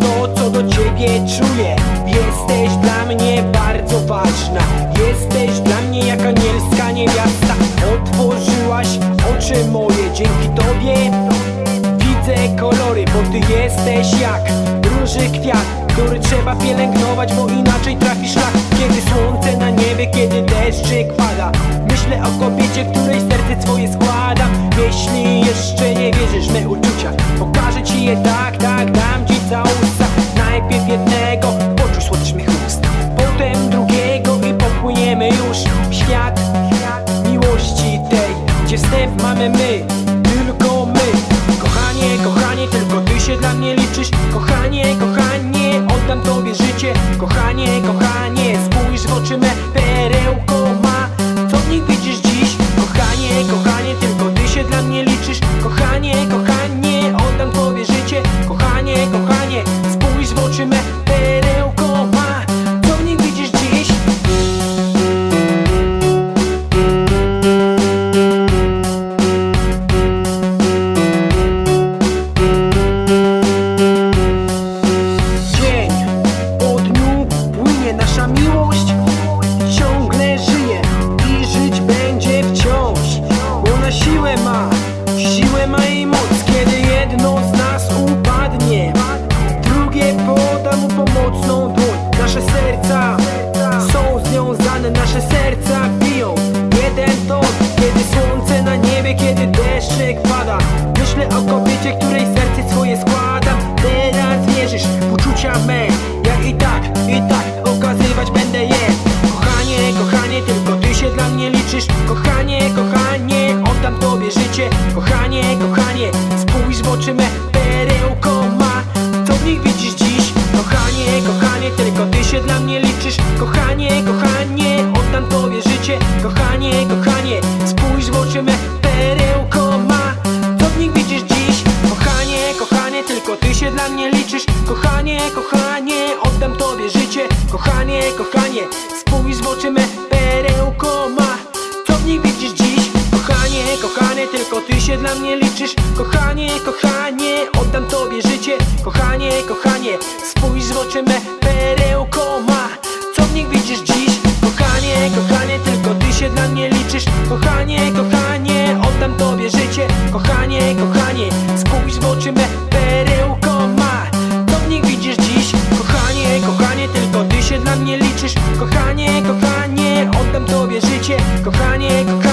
to, co do ciebie czuję. Jesteś dla mnie bardzo ważna. Jesteś dla mnie jak anielska niewiasta. Otworzyłaś oczy moje dzięki tobie. Widzę kolory, bo ty jesteś jak róży kwiat Który trzeba pielęgnować, bo inaczej trafi szlak Kiedy słońce na niebie, kiedy deszczyk pada Myślę o kobiecie, której serce swoje składam Jeśli jeszcze nie wierzysz me uczucia Pokażę ci je tak, tak, dam ci całusa Najpierw jednego, poczuj słodycz mych ust Potem drugiego i popłyniemy już. W świat miłości tej Gdzie wstęp mamy my, tylko my. Kochanie, kochanie, tylko ty się dla mnie liczysz. Kochanie, kochanie, oddam tobie życie. Kochanie, siłę ma, siłę ma i moc Kiedy jedno z nas upadnie się dla mnie liczysz? Kochanie, kochanie, oddam tobie życie. Kochanie, kochanie, spójrz w oczy me Perełko ma, co w nich widzisz dziś? Kochanie, kochanie, tylko ty się dla mnie liczysz. Kochanie, kochanie, oddam tobie życie. Kochanie, kochanie, spójrz w oczy me Perełko ma, co w nich widzisz dziś? Kochanie, kochanie, tylko ty się dla mnie liczysz. Kochanie, kochanie, tobie życie Kochanie, kochanie,